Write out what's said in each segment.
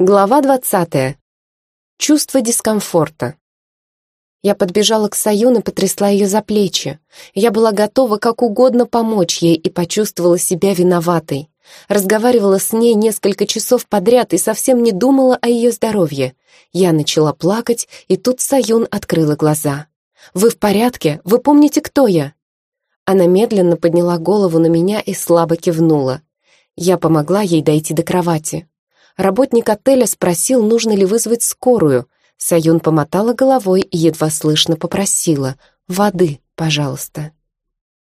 Глава двадцатая. Чувство дискомфорта. Я подбежала к Саюн и потрясла ее за плечи. Я была готова как угодно помочь ей и почувствовала себя виноватой. Разговаривала с ней несколько часов подряд и совсем не думала о ее здоровье. Я начала плакать, и тут Саюн открыла глаза. «Вы в порядке? Вы помните, кто я?» Она медленно подняла голову на меня и слабо кивнула. Я помогла ей дойти до кровати. Работник отеля спросил, нужно ли вызвать скорую. Саюн помотала головой и едва слышно попросила «Воды, пожалуйста».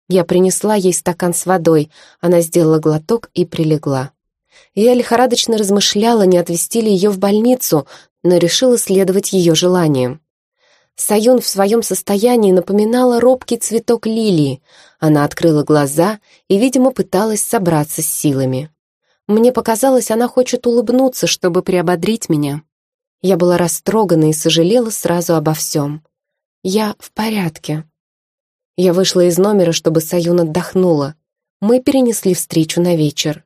Я принесла ей стакан с водой, она сделала глоток и прилегла. Я лихорадочно размышляла, не отвезти ли ее в больницу, но решила следовать ее желаниям. Саюн в своем состоянии напоминала робкий цветок лилии. Она открыла глаза и, видимо, пыталась собраться с силами. Мне показалось, она хочет улыбнуться, чтобы приободрить меня. Я была растрогана и сожалела сразу обо всем. Я в порядке. Я вышла из номера, чтобы Саюн отдохнула. Мы перенесли встречу на вечер.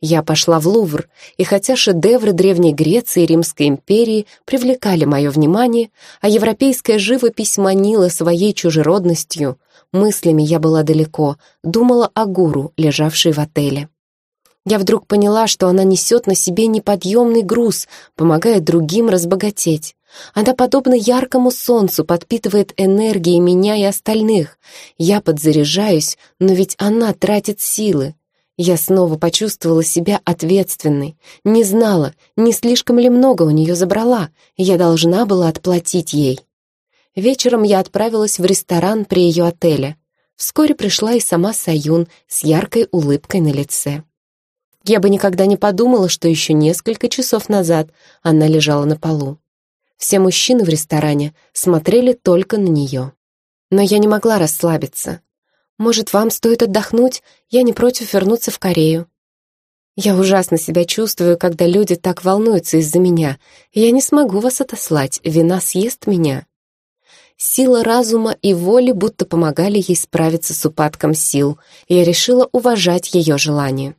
Я пошла в Лувр, и хотя шедевры Древней Греции и Римской империи привлекали мое внимание, а европейская живопись манила своей чужеродностью, мыслями я была далеко, думала о гуру, лежавшей в отеле. Я вдруг поняла, что она несет на себе неподъемный груз, помогая другим разбогатеть. Она, подобно яркому солнцу, подпитывает энергией меня и остальных. Я подзаряжаюсь, но ведь она тратит силы. Я снова почувствовала себя ответственной. Не знала, не слишком ли много у нее забрала, я должна была отплатить ей. Вечером я отправилась в ресторан при ее отеле. Вскоре пришла и сама Саюн с яркой улыбкой на лице. Я бы никогда не подумала, что еще несколько часов назад она лежала на полу. Все мужчины в ресторане смотрели только на нее. Но я не могла расслабиться. Может, вам стоит отдохнуть? Я не против вернуться в Корею. Я ужасно себя чувствую, когда люди так волнуются из-за меня. Я не смогу вас отослать, вина съест меня. Сила разума и воли будто помогали ей справиться с упадком сил, и я решила уважать ее желание.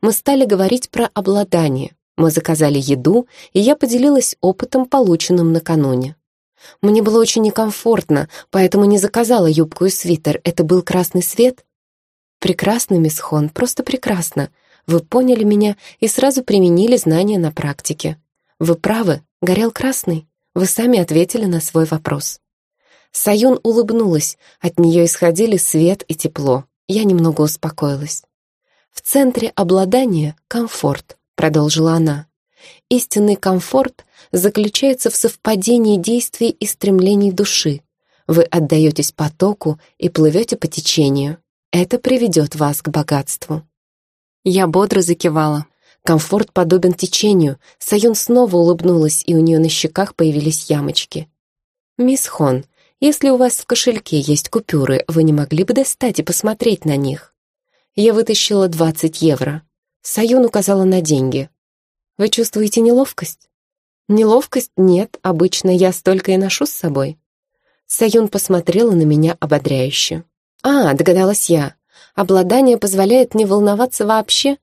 Мы стали говорить про обладание. Мы заказали еду, и я поделилась опытом, полученным накануне. Мне было очень некомфортно, поэтому не заказала юбку и свитер. Это был красный свет? Прекрасно, мисс Хон, просто прекрасно. Вы поняли меня и сразу применили знания на практике. Вы правы, горел красный. Вы сами ответили на свой вопрос. Саюн улыбнулась, от нее исходили свет и тепло. Я немного успокоилась. В центре обладания — комфорт, продолжила она. Истинный комфорт заключается в совпадении действий и стремлений души. Вы отдаетесь потоку и плывете по течению. Это приведет вас к богатству. Я бодро закивала. Комфорт подобен течению. Саюн снова улыбнулась, и у нее на щеках появились ямочки. «Мисс Хон, если у вас в кошельке есть купюры, вы не могли бы достать и посмотреть на них?» Я вытащила 20 евро. Саюн указала на деньги. «Вы чувствуете неловкость?» «Неловкость? Нет, обычно я столько и ношу с собой». Саюн посмотрела на меня ободряюще. «А, догадалась я. Обладание позволяет не волноваться вообще?»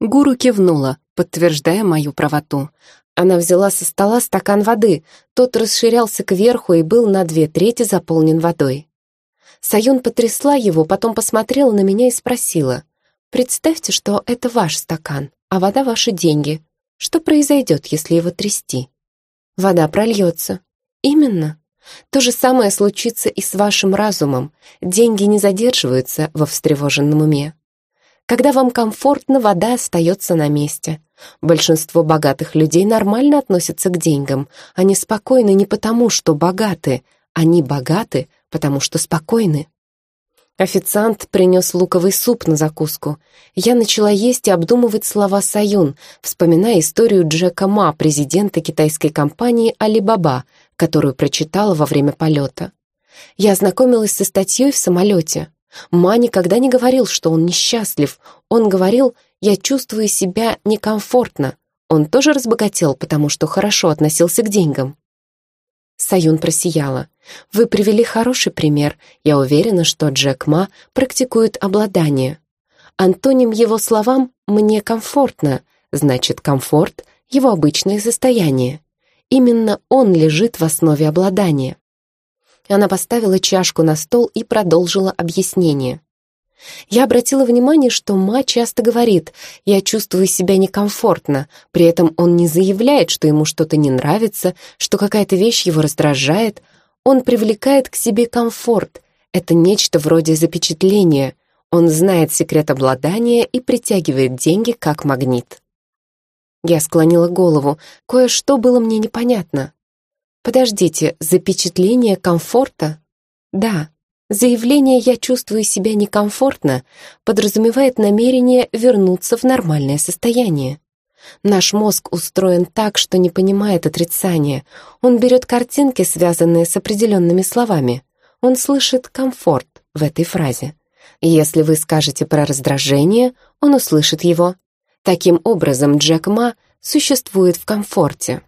Гуру кивнула, подтверждая мою правоту. Она взяла со стола стакан воды. Тот расширялся кверху и был на две трети заполнен водой. Саюн потрясла его, потом посмотрела на меня и спросила. «Представьте, что это ваш стакан, а вода — ваши деньги. Что произойдет, если его трясти?» «Вода прольется». «Именно. То же самое случится и с вашим разумом. Деньги не задерживаются во встревоженном уме. Когда вам комфортно, вода остается на месте. Большинство богатых людей нормально относятся к деньгам. Они спокойны не потому, что богаты. Они богаты, потому что спокойны. Официант принес луковый суп на закуску. Я начала есть и обдумывать слова Саюн, вспоминая историю Джека Ма, президента китайской компании Alibaba, которую прочитала во время полета. Я ознакомилась со статьей в самолете. Ма никогда не говорил, что он несчастлив. Он говорил, я чувствую себя некомфортно. Он тоже разбогател, потому что хорошо относился к деньгам. Саюн просияла. «Вы привели хороший пример. Я уверена, что Джек Ма практикует обладание. Антоним его словам «мне комфортно», значит, комфорт его обычное состояние. Именно он лежит в основе обладания. Она поставила чашку на стол и продолжила объяснение. Я обратила внимание, что Ма часто говорит «я чувствую себя некомфортно», при этом он не заявляет, что ему что-то не нравится, что какая-то вещь его раздражает. Он привлекает к себе комфорт. Это нечто вроде запечатления. Он знает секрет обладания и притягивает деньги как магнит. Я склонила голову. Кое-что было мне непонятно. «Подождите, запечатление комфорта?» «Да, Заявление «я чувствую себя некомфортно» подразумевает намерение вернуться в нормальное состояние. Наш мозг устроен так, что не понимает отрицания. Он берет картинки, связанные с определенными словами. Он слышит «комфорт» в этой фразе. Если вы скажете про раздражение, он услышит его. Таким образом, Джек Ма существует в комфорте.